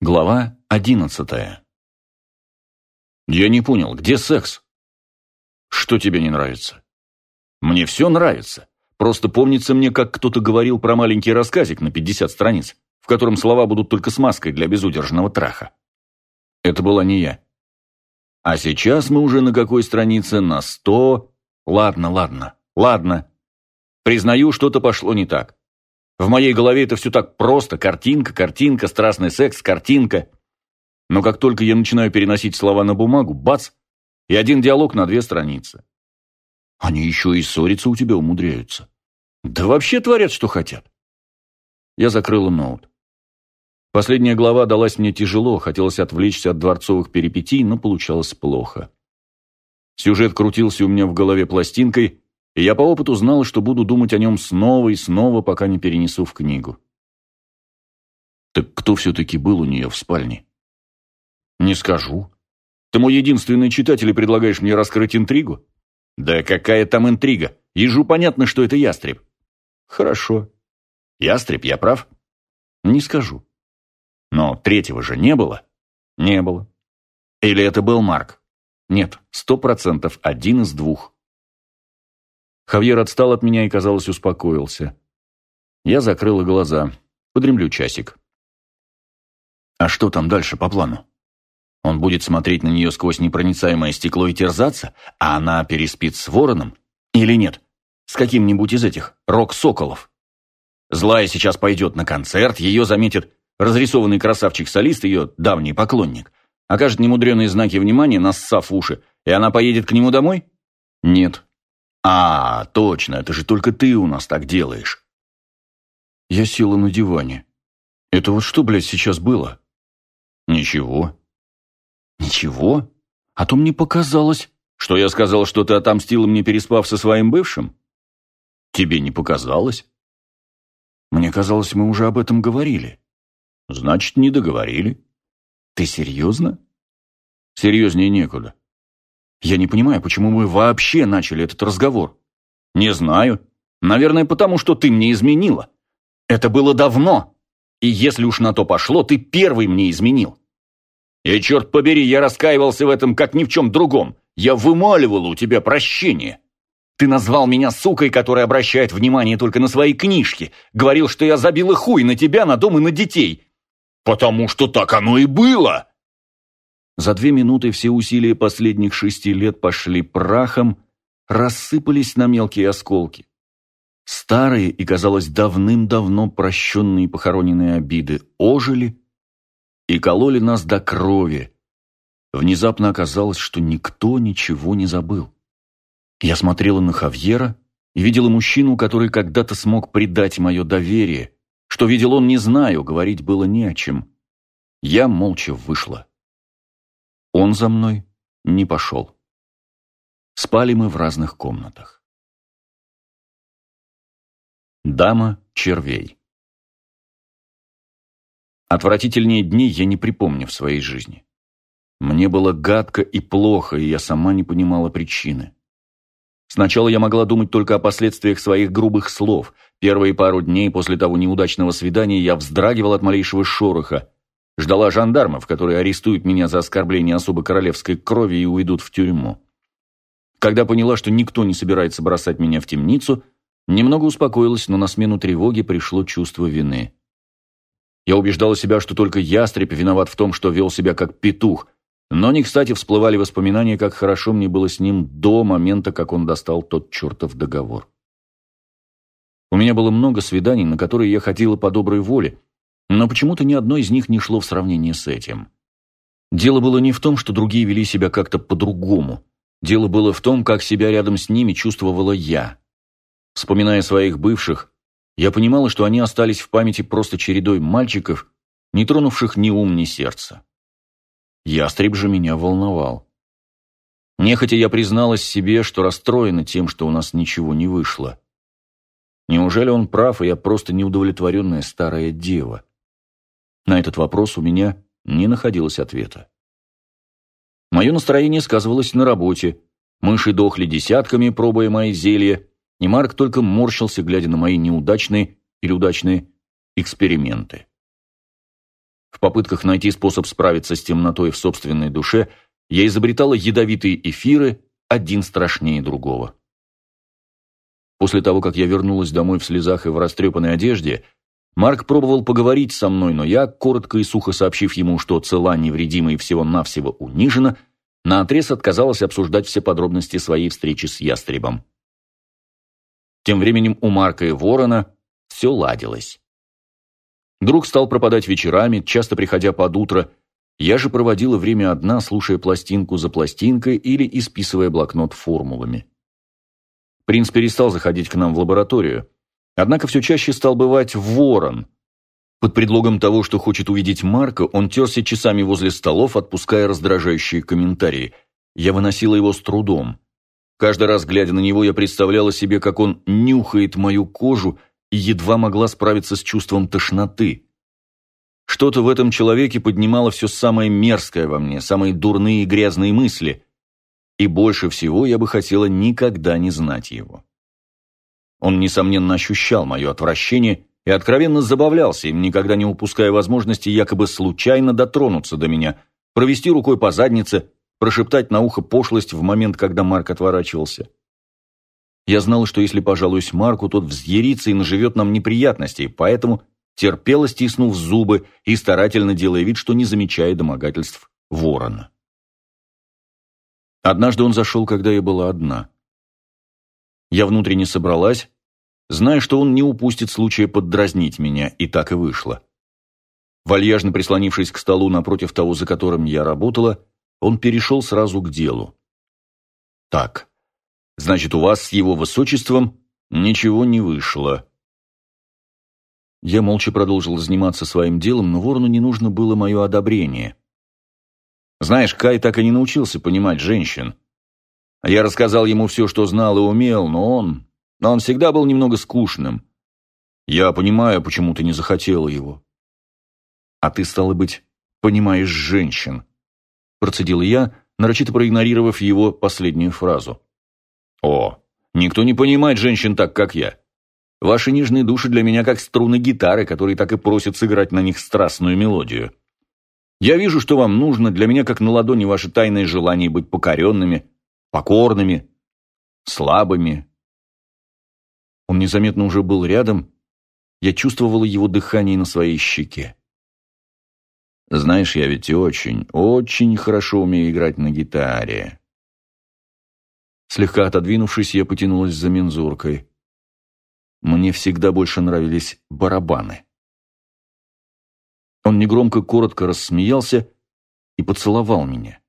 Глава одиннадцатая. Я не понял, где секс? Что тебе не нравится? Мне все нравится. Просто помнится мне, как кто-то говорил про маленький рассказик на 50 страниц, в котором слова будут только смазкой для безудержного траха. Это была не я. А сейчас мы уже на какой странице? На сто... Ладно, ладно, ладно. Признаю, что-то пошло не так. В моей голове это все так просто. Картинка, картинка, страстный секс, картинка. Но как только я начинаю переносить слова на бумагу, бац, и один диалог на две страницы. Они еще и ссориться у тебя умудряются. Да вообще творят, что хотят. Я закрыла ноут. Последняя глава далась мне тяжело, хотелось отвлечься от дворцовых перипетий, но получалось плохо. Сюжет крутился у меня в голове пластинкой, и я по опыту знал, что буду думать о нем снова и снова, пока не перенесу в книгу. Так кто все-таки был у нее в спальне? Не скажу. Ты мой единственный читатель и предлагаешь мне раскрыть интригу? Да какая там интрига? Ежу понятно, что это ястреб. Хорошо. Ястреб, я прав? Не скажу. Но третьего же не было? Не было. Или это был Марк? Нет, сто процентов один из двух. Хавьер отстал от меня и, казалось, успокоился. Я закрыла глаза. Подремлю часик. А что там дальше по плану? Он будет смотреть на нее сквозь непроницаемое стекло и терзаться, а она переспит с вороном? Или нет? С каким-нибудь из этих рок-соколов? Злая сейчас пойдет на концерт, ее заметит разрисованный красавчик-солист, ее давний поклонник. Окажет немудреные знаки внимания, нассав уши, и она поедет к нему домой? Нет, «А, точно, это же только ты у нас так делаешь». Я села на диване. «Это вот что, блядь, сейчас было?» «Ничего». «Ничего? А то мне показалось, что я сказал, что ты отомстила мне, переспав со своим бывшим?» «Тебе не показалось?» «Мне казалось, мы уже об этом говорили». «Значит, не договорили». «Ты серьезно?» «Серьезнее некуда. Я не понимаю, почему мы вообще начали этот разговор. Не знаю. Наверное, потому что ты мне изменила. Это было давно. И если уж на то пошло, ты первый мне изменил. И, черт побери, я раскаивался в этом, как ни в чем другом. Я вымаливал у тебя прощение. Ты назвал меня сукой, которая обращает внимание только на свои книжки. Говорил, что я забила хуй на тебя, на дом и на детей. Потому что так оно и было. За две минуты все усилия последних шести лет пошли прахом, рассыпались на мелкие осколки. Старые и, казалось, давным-давно прощенные и похороненные обиды ожили и кололи нас до крови. Внезапно оказалось, что никто ничего не забыл. Я смотрела на Хавьера и видела мужчину, который когда-то смог предать мое доверие. Что видел он, не знаю, говорить было не о чем. Я молча вышла. Он за мной не пошел. Спали мы в разных комнатах. Дама червей. Отвратительнее дней я не припомню в своей жизни. Мне было гадко и плохо, и я сама не понимала причины. Сначала я могла думать только о последствиях своих грубых слов. Первые пару дней после того неудачного свидания я вздрагивал от малейшего шороха, Ждала жандармов, которые арестуют меня за оскорбление особо королевской крови и уйдут в тюрьму. Когда поняла, что никто не собирается бросать меня в темницу, немного успокоилась, но на смену тревоги пришло чувство вины. Я убеждала себя, что только ястреб виноват в том, что вел себя как петух, но не кстати всплывали воспоминания, как хорошо мне было с ним до момента, как он достал тот чертов договор. У меня было много свиданий, на которые я ходила по доброй воле, но почему-то ни одно из них не шло в сравнение с этим. Дело было не в том, что другие вели себя как-то по-другому. Дело было в том, как себя рядом с ними чувствовала я. Вспоминая своих бывших, я понимала, что они остались в памяти просто чередой мальчиков, не тронувших ни ум, ни сердце. Ястреб же меня волновал. Нехотя я призналась себе, что расстроена тем, что у нас ничего не вышло. Неужели он прав, и я просто неудовлетворенная старая дева? На этот вопрос у меня не находилось ответа. Мое настроение сказывалось на работе. Мыши дохли десятками, пробуя мои зелья, и Марк только морщился, глядя на мои неудачные или удачные эксперименты. В попытках найти способ справиться с темнотой в собственной душе, я изобретала ядовитые эфиры, один страшнее другого. После того, как я вернулась домой в слезах и в растрепанной одежде, Марк пробовал поговорить со мной, но я, коротко и сухо сообщив ему, что цела невредима и всего-навсего унижена, наотрез отказалась обсуждать все подробности своей встречи с ястребом. Тем временем у Марка и Ворона все ладилось. Друг стал пропадать вечерами, часто приходя под утро. Я же проводила время одна, слушая пластинку за пластинкой или исписывая блокнот формулами. Принц перестал заходить к нам в лабораторию. Однако все чаще стал бывать ворон. Под предлогом того, что хочет увидеть Марка, он терся часами возле столов, отпуская раздражающие комментарии. Я выносила его с трудом. Каждый раз, глядя на него, я представляла себе, как он нюхает мою кожу и едва могла справиться с чувством тошноты. Что-то в этом человеке поднимало все самое мерзкое во мне, самые дурные и грязные мысли и больше всего я бы хотела никогда не знать его. Он, несомненно, ощущал мое отвращение и откровенно забавлялся им, никогда не упуская возможности якобы случайно дотронуться до меня, провести рукой по заднице, прошептать на ухо пошлость в момент, когда Марк отворачивался. Я знала, что если пожалуюсь Марку, тот взъярится и наживет нам неприятностей, поэтому терпела, стиснув зубы и старательно делая вид, что не замечает домогательств ворона. Однажды он зашел, когда я была одна. Я внутренне собралась, зная, что он не упустит случая поддразнить меня, и так и вышло. Вальяжно прислонившись к столу напротив того, за которым я работала, он перешел сразу к делу. «Так, значит, у вас с его высочеством ничего не вышло». Я молча продолжил заниматься своим делом, но ворону не нужно было мое одобрение. Знаешь, Кай так и не научился понимать женщин. Я рассказал ему все, что знал и умел, но он... Но он всегда был немного скучным. Я понимаю, почему ты не захотела его. А ты, стало быть, понимаешь женщин. Процедил я, нарочито проигнорировав его последнюю фразу. О, никто не понимает женщин так, как я. Ваши нежные души для меня как струны гитары, которые так и просят сыграть на них страстную мелодию. Я вижу, что вам нужно, для меня как на ладони ваше тайное желание быть покоренными, покорными, слабыми. Он незаметно уже был рядом, я чувствовала его дыхание на своей щеке. Знаешь, я ведь очень, очень хорошо умею играть на гитаре. Слегка отодвинувшись, я потянулась за мензуркой. Мне всегда больше нравились барабаны. Он негромко, коротко рассмеялся и поцеловал меня.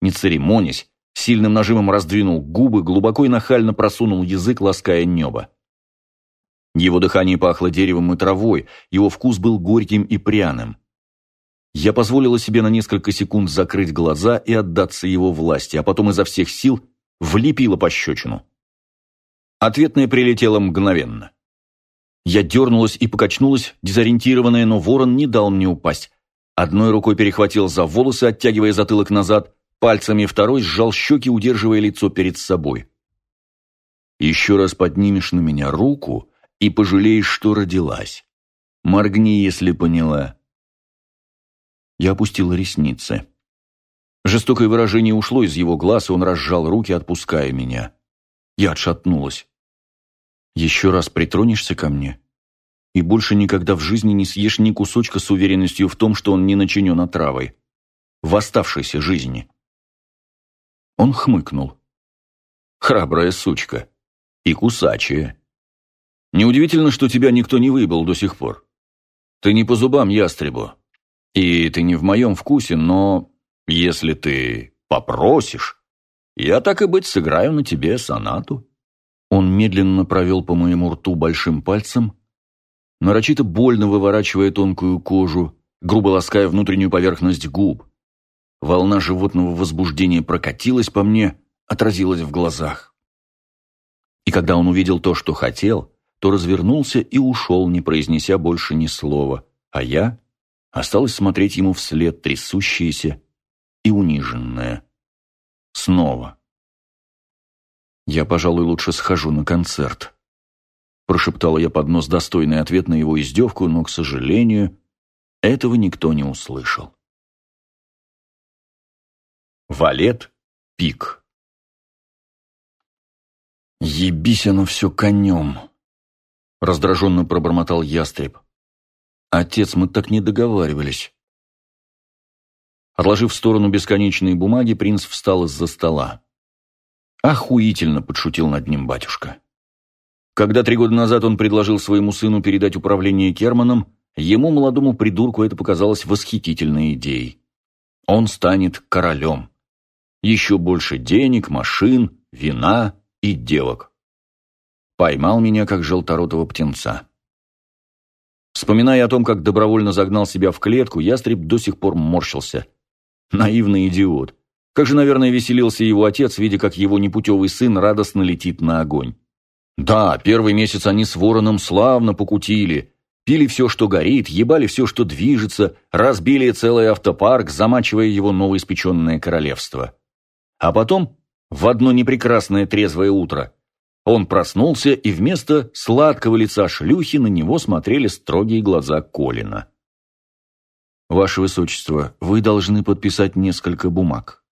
Не церемонясь, сильным нажимом раздвинул губы, глубоко и нахально просунул язык, лаская небо. Его дыхание пахло деревом и травой, его вкус был горьким и пряным. Я позволила себе на несколько секунд закрыть глаза и отдаться его власти, а потом изо всех сил влепила пощечину. Ответная прилетела мгновенно. Я дернулась и покачнулась, дезориентированная, но ворон не дал мне упасть. Одной рукой перехватил за волосы, оттягивая затылок назад, пальцами второй сжал щеки, удерживая лицо перед собой. «Еще раз поднимешь на меня руку и пожалеешь, что родилась. Моргни, если поняла». Я опустила ресницы. Жестокое выражение ушло из его глаз, и он разжал руки, отпуская меня. Я отшатнулась. Еще раз притронешься ко мне, и больше никогда в жизни не съешь ни кусочка с уверенностью в том, что он не начинен отравой. В оставшейся жизни. Он хмыкнул. Храбрая сучка. И кусачая. Неудивительно, что тебя никто не выбил до сих пор. Ты не по зубам ястребу. И ты не в моем вкусе, но если ты попросишь, я так и быть сыграю на тебе сонату. Он медленно провел по моему рту большим пальцем, нарочито больно выворачивая тонкую кожу, грубо лаская внутреннюю поверхность губ. Волна животного возбуждения прокатилась по мне, отразилась в глазах. И когда он увидел то, что хотел, то развернулся и ушел, не произнеся больше ни слова, а я осталась смотреть ему вслед, трясущаяся и униженная. Снова. «Я, пожалуй, лучше схожу на концерт», – прошептала я под нос достойный ответ на его издевку, но, к сожалению, этого никто не услышал. Валет Пик «Ебись оно все конем!» — раздраженно пробормотал ястреб. «Отец, мы так не договаривались». Отложив в сторону бесконечные бумаги, принц встал из-за стола. «Охуительно!» — подшутил над ним батюшка. Когда три года назад он предложил своему сыну передать управление Керманом, ему, молодому придурку, это показалось восхитительной идеей. Он станет королем. Еще больше денег, машин, вина и девок. Поймал меня, как желторотого птенца. Вспоминая о том, как добровольно загнал себя в клетку, ястреб до сих пор морщился. Наивный идиот. Как же, наверное, веселился его отец, видя, как его непутевый сын радостно летит на огонь. Да, первый месяц они с вороном славно покутили. Пили все, что горит, ебали все, что движется, разбили целый автопарк, замачивая его новоиспеченное королевство. А потом, в одно непрекрасное трезвое утро, он проснулся, и вместо сладкого лица шлюхи на него смотрели строгие глаза Колина. «Ваше Высочество, вы должны подписать несколько бумаг».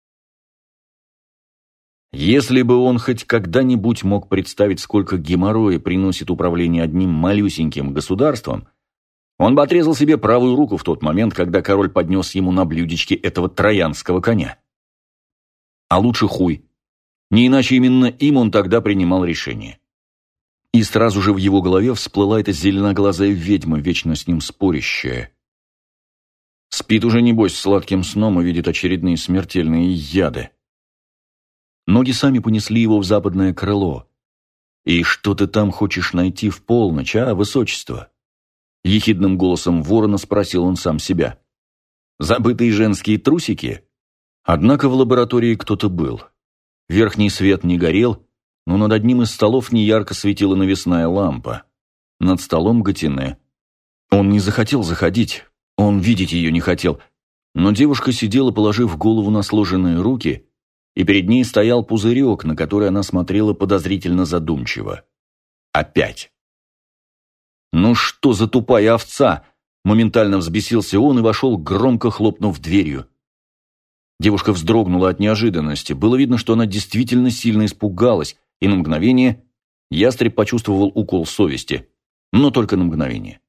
Если бы он хоть когда-нибудь мог представить, сколько геморроя приносит управление одним малюсеньким государством, он бы отрезал себе правую руку в тот момент, когда король поднес ему на блюдечке этого троянского коня. А лучше хуй. Не иначе именно им он тогда принимал решение. И сразу же в его голове всплыла эта зеленоглазая ведьма, вечно с ним спорящая. Спит уже, небось, сладким сном и видит очередные смертельные яды. Ноги сами понесли его в западное крыло. «И что ты там хочешь найти в полночь, а, высочество?» Ехидным голосом ворона спросил он сам себя. «Забытые женские трусики?» Однако в лаборатории кто-то был. Верхний свет не горел, но над одним из столов неярко светила навесная лампа. Над столом Гатине. Он не захотел заходить, он видеть ее не хотел. Но девушка сидела, положив голову на сложенные руки, и перед ней стоял пузырек, на который она смотрела подозрительно задумчиво. Опять. «Ну что за тупая овца?» Моментально взбесился он и вошел, громко хлопнув дверью. Девушка вздрогнула от неожиданности. Было видно, что она действительно сильно испугалась, и на мгновение ястреб почувствовал укол совести. Но только на мгновение.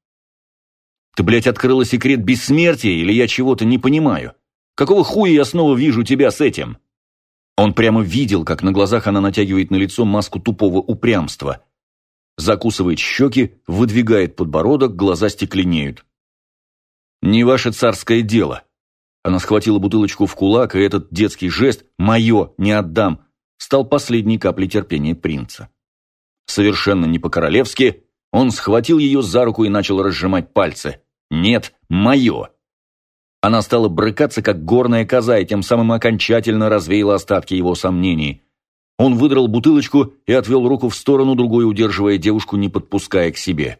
Ты, блядь, открыла секрет бессмертия, или я чего-то не понимаю? Какого хуя я снова вижу тебя с этим?» Он прямо видел, как на глазах она натягивает на лицо маску тупого упрямства. Закусывает щеки, выдвигает подбородок, глаза стекленеют. «Не ваше царское дело». Она схватила бутылочку в кулак, и этот детский жест «моё, не отдам» стал последней каплей терпения принца. Совершенно не по-королевски он схватил ее за руку и начал разжимать пальцы. «Нет, мое!» Она стала брыкаться, как горная коза, и тем самым окончательно развеяла остатки его сомнений. Он выдрал бутылочку и отвел руку в сторону, другой удерживая девушку, не подпуская к себе.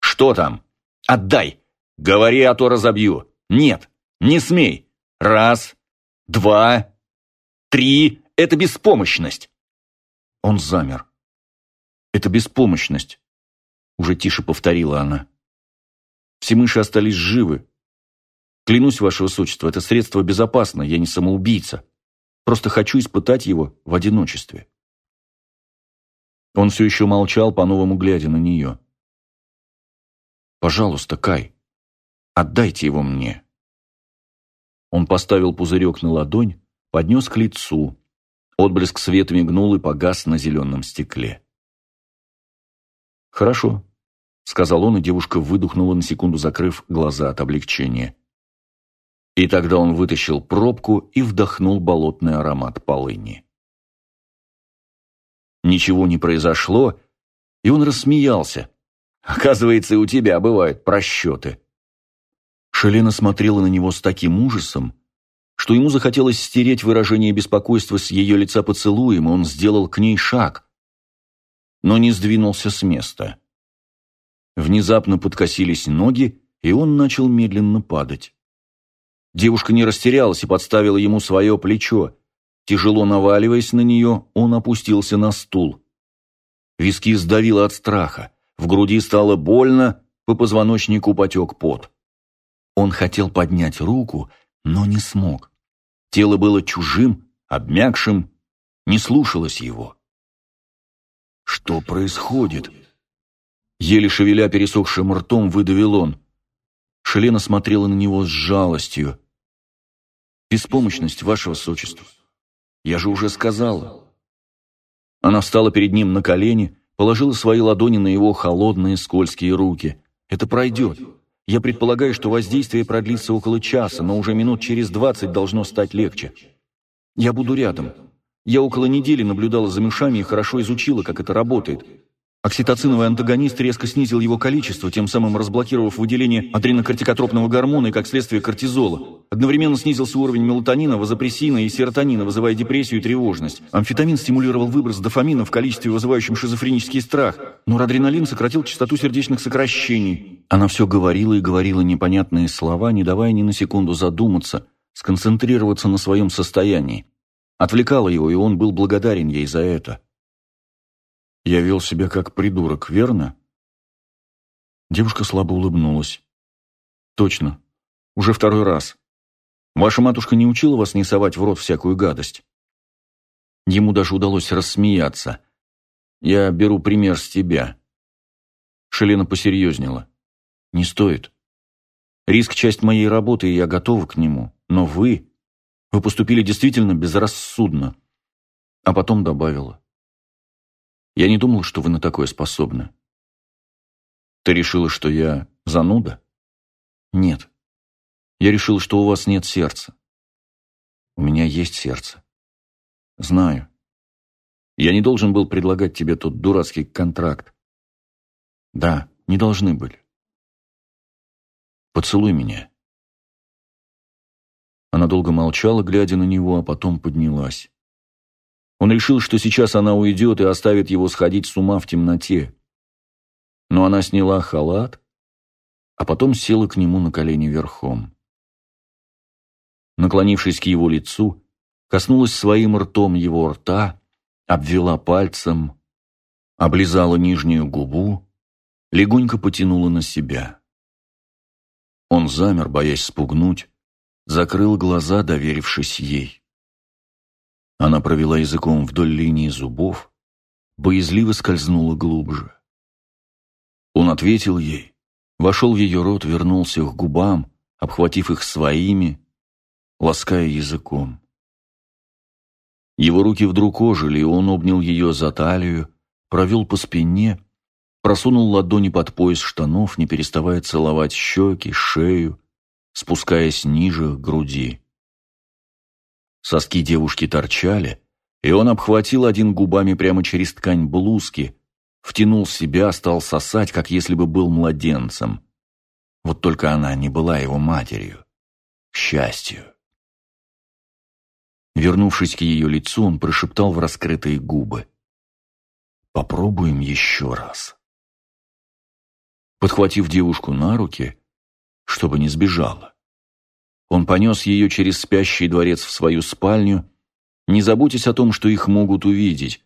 «Что там? Отдай! Говори, а то разобью! Нет, не смей! Раз, два, три! Это беспомощность!» Он замер. «Это беспомощность уже тише повторила она. Все мыши остались живы. Клянусь, ваше высочество, это средство безопасно, я не самоубийца. Просто хочу испытать его в одиночестве. Он все еще молчал, по-новому глядя на нее. «Пожалуйста, Кай, отдайте его мне». Он поставил пузырек на ладонь, поднес к лицу. Отблеск света мигнул и погас на зеленом стекле. «Хорошо», сказал он, и девушка выдохнула на секунду, закрыв глаза от облегчения. И тогда он вытащил пробку и вдохнул болотный аромат полыни. Ничего не произошло, и он рассмеялся. Оказывается, и у тебя бывают просчеты. Шелена смотрела на него с таким ужасом, что ему захотелось стереть выражение беспокойства с ее лица поцелуем, и он сделал к ней шаг, но не сдвинулся с места. Внезапно подкосились ноги, и он начал медленно падать. Девушка не растерялась и подставила ему свое плечо. Тяжело наваливаясь на нее, он опустился на стул. Виски сдавило от страха, в груди стало больно, по позвоночнику потек пот. Он хотел поднять руку, но не смог. Тело было чужим, обмякшим, не слушалось его. «Что происходит?» Еле шевеля пересохшим ртом, выдавил он. Шелена смотрела на него с жалостью. «Беспомощность, ваше высочество. Я же уже сказала». Она встала перед ним на колени, положила свои ладони на его холодные скользкие руки. «Это пройдет. Я предполагаю, что воздействие продлится около часа, но уже минут через двадцать должно стать легче. Я буду рядом. Я около недели наблюдала за мышами и хорошо изучила, как это работает. Окситоциновый антагонист резко снизил его количество, тем самым разблокировав выделение адренокортикотропного гормона и, как следствие, кортизола. Одновременно снизился уровень мелатонина, вазопрессина и серотонина, вызывая депрессию и тревожность. Амфетамин стимулировал выброс дофамина в количестве, вызывающем шизофренический страх. Норадреналин сократил частоту сердечных сокращений. Она все говорила и говорила непонятные слова, не давая ни на секунду задуматься, сконцентрироваться на своем состоянии. Отвлекала его, и он был благодарен ей за это. Я вел себя как придурок, верно? Девушка слабо улыбнулась. Точно. Уже второй раз. Ваша матушка не учила вас не совать в рот всякую гадость. Ему даже удалось рассмеяться. Я беру пример с тебя. Шелена посерьезнела. Не стоит. Риск – часть моей работы, и я готова к нему. Но вы... Вы поступили действительно безрассудно. А потом добавила. Я не думал, что вы на такое способны. Ты решила, что я зануда? Нет. Я решил, что у вас нет сердца. У меня есть сердце. Знаю. Я не должен был предлагать тебе тот дурацкий контракт. Да, не должны были. Поцелуй меня. Она долго молчала, глядя на него, а потом поднялась. Он решил, что сейчас она уйдет и оставит его сходить с ума в темноте. Но она сняла халат, а потом села к нему на колени верхом. Наклонившись к его лицу, коснулась своим ртом его рта, обвела пальцем, облизала нижнюю губу, легонько потянула на себя. Он замер, боясь спугнуть, закрыл глаза, доверившись ей. Она провела языком вдоль линии зубов, боязливо скользнула глубже. Он ответил ей, вошел в ее рот, вернулся к губам, обхватив их своими, лаская языком. Его руки вдруг ожили, и он обнял ее за талию, провел по спине, просунул ладони под пояс штанов, не переставая целовать щеки, шею, спускаясь ниже к груди. Соски девушки торчали, и он обхватил один губами прямо через ткань блузки, втянул себя, стал сосать, как если бы был младенцем. Вот только она не была его матерью. К счастью. Вернувшись к ее лицу, он прошептал в раскрытые губы. «Попробуем еще раз». Подхватив девушку на руки, чтобы не сбежала, он понес ее через спящий дворец в свою спальню, не заботясь о том, что их могут увидеть,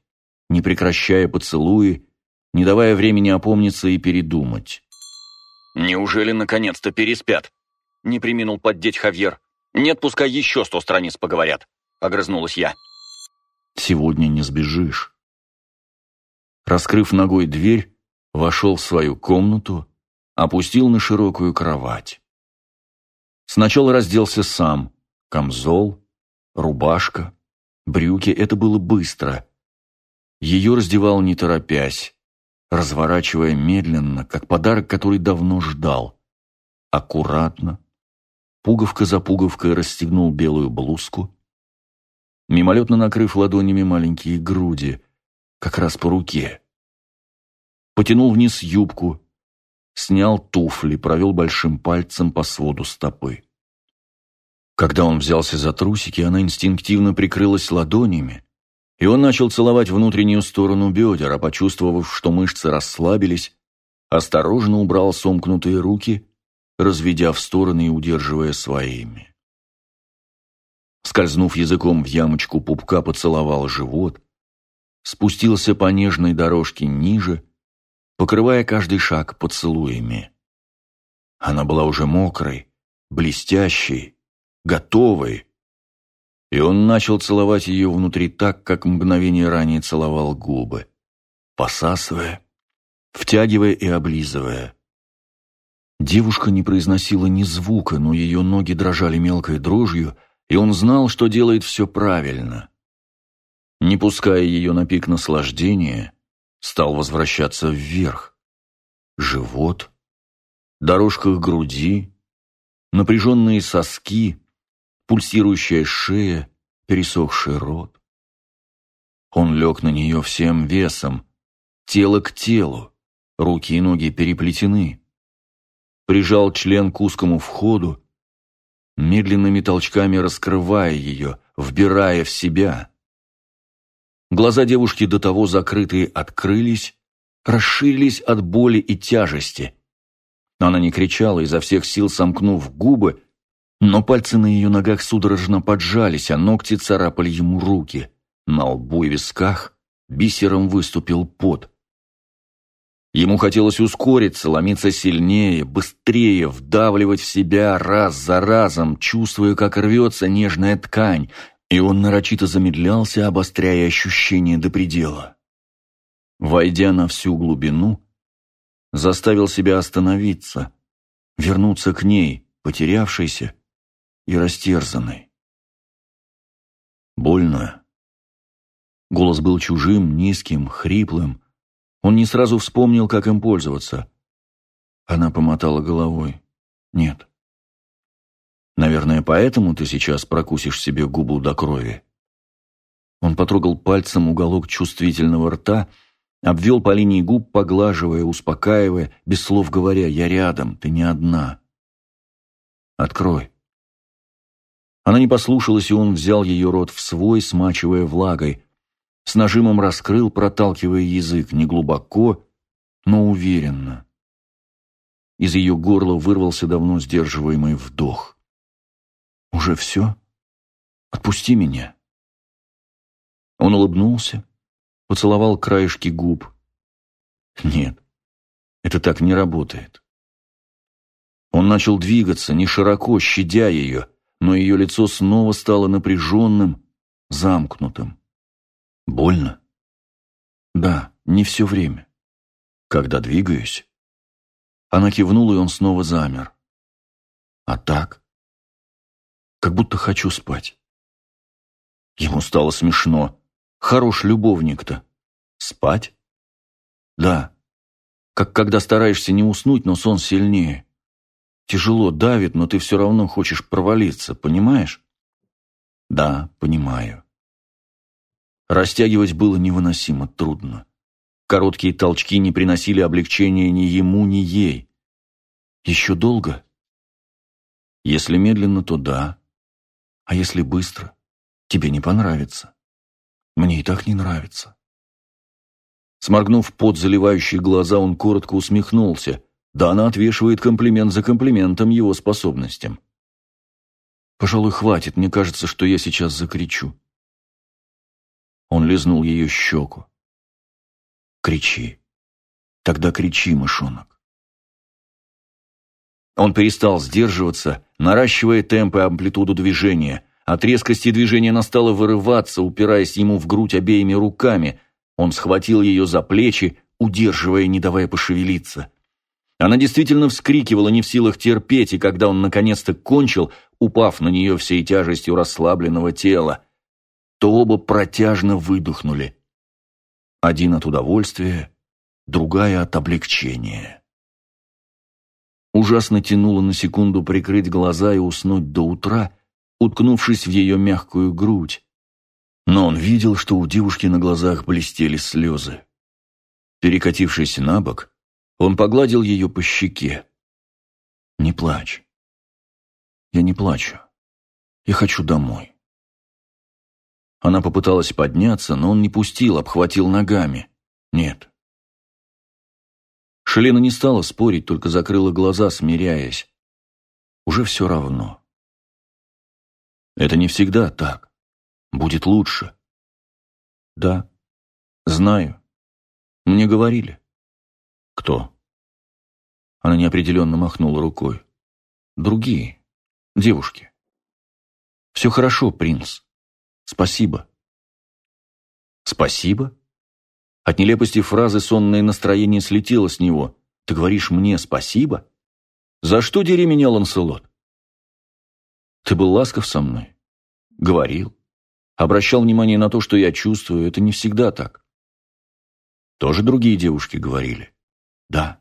не прекращая поцелуи, не давая времени опомниться и передумать. «Неужели наконец-то переспят?» — не приминул поддеть Хавьер. «Нет, пускай еще сто страниц поговорят», — огрызнулась я. «Сегодня не сбежишь». Раскрыв ногой дверь, вошел в свою комнату, опустил на широкую кровать. Сначала разделся сам. Камзол, рубашка, брюки — это было быстро. Ее раздевал не торопясь, разворачивая медленно, как подарок, который давно ждал. Аккуратно, пуговка за пуговкой расстегнул белую блузку, мимолетно накрыв ладонями маленькие груди, как раз по руке. Потянул вниз юбку, снял туфли, провел большим пальцем по своду стопы. Когда он взялся за трусики, она инстинктивно прикрылась ладонями, и он начал целовать внутреннюю сторону бедер, а почувствовав, что мышцы расслабились, осторожно убрал сомкнутые руки, разведя в стороны и удерживая своими. Скользнув языком в ямочку пупка, поцеловал живот, спустился по нежной дорожке ниже покрывая каждый шаг поцелуями. Она была уже мокрой, блестящей, готовой. И он начал целовать ее внутри так, как мгновение ранее целовал губы, посасывая, втягивая и облизывая. Девушка не произносила ни звука, но ее ноги дрожали мелкой дрожью, и он знал, что делает все правильно. Не пуская ее на пик наслаждения, стал возвращаться вверх. Живот, дорожка к груди, напряженные соски, пульсирующая шея, пересохший рот. Он лег на нее всем весом, тело к телу, руки и ноги переплетены. Прижал член к узкому входу, медленными толчками раскрывая ее, вбирая в себя. Глаза девушки до того закрытые открылись, расширились от боли и тяжести. Она не кричала, изо всех сил сомкнув губы, но пальцы на ее ногах судорожно поджались, а ногти царапали ему руки. На лбу и висках бисером выступил пот. Ему хотелось ускориться, ломиться сильнее, быстрее, вдавливать в себя раз за разом, чувствуя, как рвется нежная ткань, и он нарочито замедлялся, обостряя ощущение до предела. Войдя на всю глубину, заставил себя остановиться, вернуться к ней, потерявшейся и растерзанной. Больно. Голос был чужим, низким, хриплым. Он не сразу вспомнил, как им пользоваться. Она помотала головой. «Нет». «Наверное, поэтому ты сейчас прокусишь себе губу до крови?» Он потрогал пальцем уголок чувствительного рта, обвел по линии губ, поглаживая, успокаивая, без слов говоря, «Я рядом, ты не одна». «Открой». Она не послушалась, и он взял ее рот в свой, смачивая влагой. С нажимом раскрыл, проталкивая язык, не глубоко, но уверенно. Из ее горла вырвался давно сдерживаемый вдох. «Уже все? Отпусти меня». Он улыбнулся, поцеловал краешки губ. «Нет, это так не работает». Он начал двигаться, не широко, щадя ее, но ее лицо снова стало напряженным, замкнутым. Больно? Да, не все время. Когда двигаюсь? Она кивнула, и он снова замер. А так? Как будто хочу спать. Ему стало смешно. Хорош любовник-то. Спать? Да. Как когда стараешься не уснуть, но сон сильнее. Тяжело давит, но ты все равно хочешь провалиться, понимаешь? Да, понимаю. Растягивать было невыносимо трудно. Короткие толчки не приносили облегчения ни ему, ни ей. Еще долго? Если медленно, то да. А если быстро? Тебе не понравится. Мне и так не нравится. Сморгнув под заливающие глаза, он коротко усмехнулся – да она отвешивает комплимент за комплиментом его способностям. Пожалуй, хватит, мне кажется, что я сейчас закричу. Он лизнул ее щеку. Кричи. Тогда кричи, мышонок. Он перестал сдерживаться, наращивая темп и амплитуду движения. От резкости движения она вырываться, упираясь ему в грудь обеими руками. Он схватил ее за плечи, удерживая, не давая пошевелиться. Она действительно вскрикивала, не в силах терпеть, и когда он наконец-то кончил, упав на нее всей тяжестью расслабленного тела, то оба протяжно выдохнули. Один от удовольствия, другая от облегчения. Ужасно тянуло на секунду прикрыть глаза и уснуть до утра, уткнувшись в ее мягкую грудь. Но он видел, что у девушки на глазах блестели слезы. Перекатившись на бок, он погладил ее по щеке. «Не плачь. Я не плачу. Я хочу домой». Она попыталась подняться, но он не пустил, обхватил ногами. «Нет». Шелена не стала спорить, только закрыла глаза, смиряясь. Уже все равно. Это не всегда так. Будет лучше. Да, знаю. Мне говорили. «Кто?» Она неопределенно махнула рукой. «Другие. девушки. Все хорошо, принц. Спасибо. Спасибо? От нелепости фразы сонное настроение слетело с него. Ты говоришь мне спасибо? За что дери меня, Ланселот? Ты был ласков со мной. Говорил. Обращал внимание на то, что я чувствую. Это не всегда так. Тоже другие девушки говорили. Да.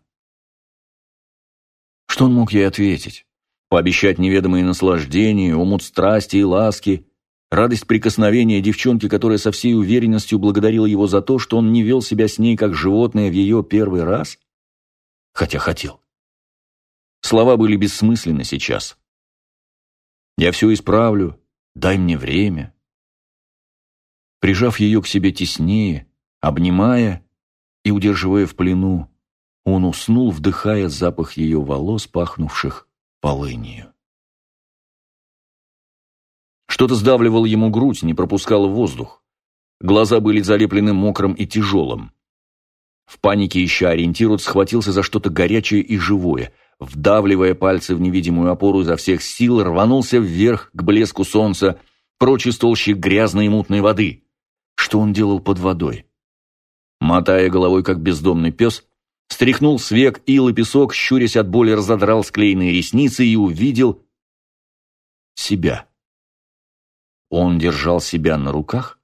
Что он мог ей ответить? Пообещать неведомые наслаждения, умут страсти и ласки, радость прикосновения девчонки, которая со всей уверенностью благодарила его за то, что он не вел себя с ней как животное в ее первый раз? Хотя хотел. Слова были бессмысленны сейчас. «Я все исправлю, дай мне время». Прижав ее к себе теснее, обнимая и удерживая в плену, он уснул, вдыхая запах ее волос, пахнувших полынью. Что-то сдавливало ему грудь, не пропускало воздух. Глаза были залеплены мокрым и тяжелым. В панике, ища ориентир, схватился за что-то горячее и живое. Вдавливая пальцы в невидимую опору изо всех сил, рванулся вверх к блеску солнца, прочь из толщи грязной и мутной воды. Что он делал под водой? Мотая головой, как бездомный пес, Стряхнул с век ил и песок, щурясь от боли, разодрал склеенные ресницы и увидел себя. Он держал себя на руках?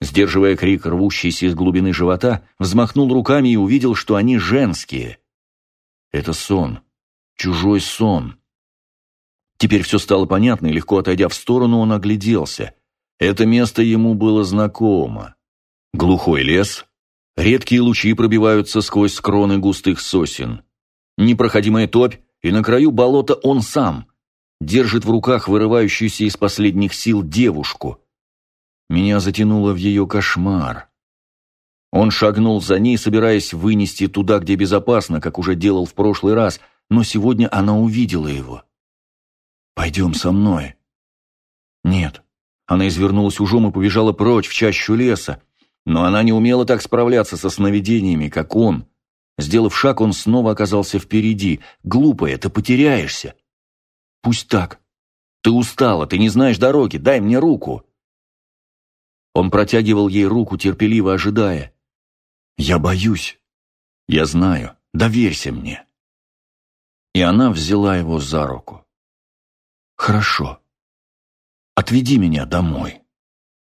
Сдерживая крик, рвущийся из глубины живота, взмахнул руками и увидел, что они женские. Это сон. Чужой сон. Теперь все стало понятно, и легко отойдя в сторону, он огляделся. Это место ему было знакомо. Глухой лес, Редкие лучи пробиваются сквозь скроны густых сосен. Непроходимая топь, и на краю болота он сам держит в руках вырывающуюся из последних сил девушку. Меня затянуло в ее кошмар. Он шагнул за ней, собираясь вынести туда, где безопасно, как уже делал в прошлый раз, но сегодня она увидела его. «Пойдем со мной». «Нет». Она извернулась ужом и побежала прочь, в чащу леса. Но она не умела так справляться со сновидениями, как он. Сделав шаг, он снова оказался впереди. Глупая, ты потеряешься. Пусть так. Ты устала, ты не знаешь дороги, дай мне руку. Он протягивал ей руку, терпеливо ожидая. «Я боюсь. Я знаю. Доверься мне». И она взяла его за руку. «Хорошо. Отведи меня домой».